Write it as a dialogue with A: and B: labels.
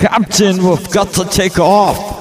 A: Captain, we've got to take off.